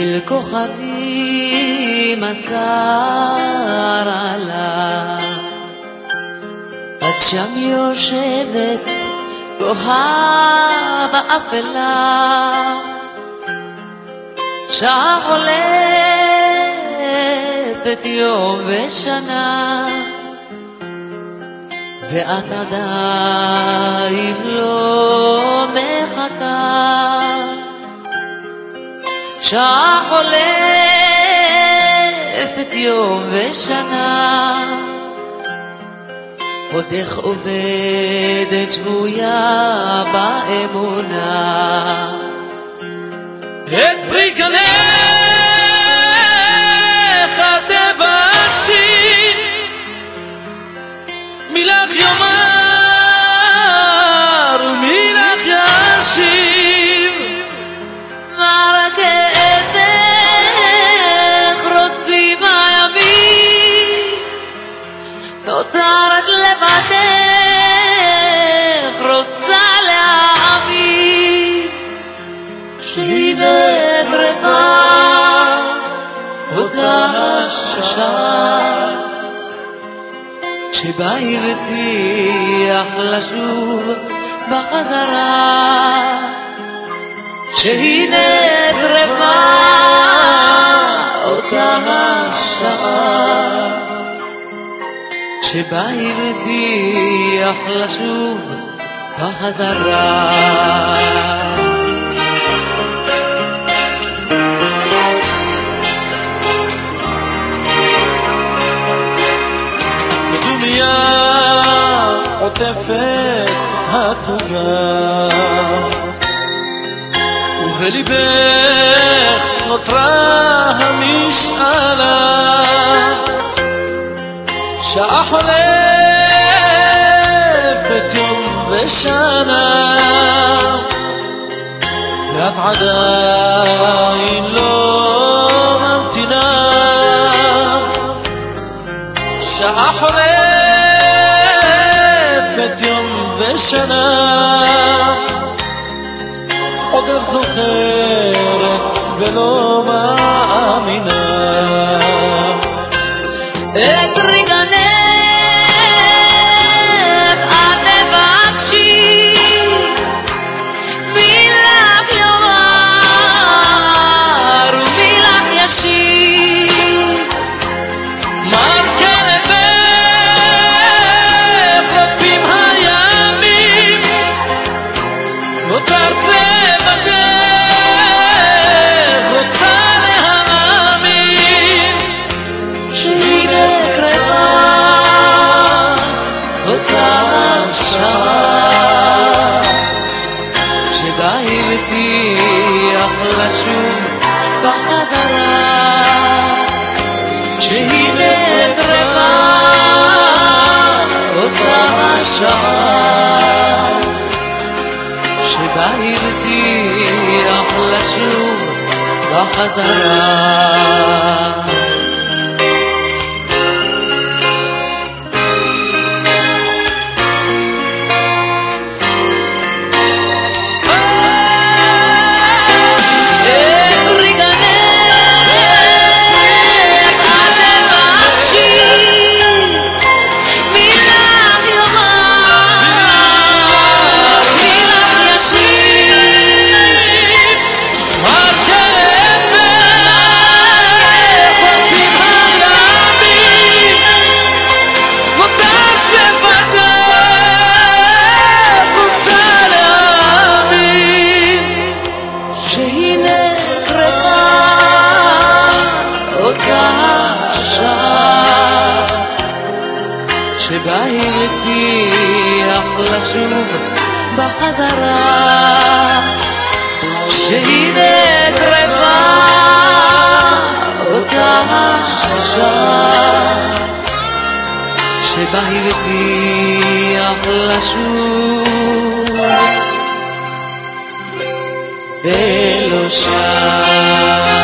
ליל כוכבים אסר עלה, את שם יושבת גוהה באפלה, שעה חולפת יום ושנה, ואת עדיין לא מחכה. שעה חולפת יום ושנה, עודך עובדת שבויה באמונה. את פרי גנך תבקשי, מילך יאמר השעה, שבה הבטיח לשוב בחזרה. שהנה קרבה אותה השעה שבה הבטיח לשוב בחזרה. בדומיה עוטפת התוגה ובליבך נותרה המשאלה שעה חולפת יום ושנה ואת עדיין יום ושנה עודך זוכרת ולא שבה הבטיח לשוב בחזרה שהנה קרבה אותה השעה שבה הבטיח לשוב בחזרה לשוב בחזרה. שהנה קרבה אותה השעה שבה הבטיח לשוב. שב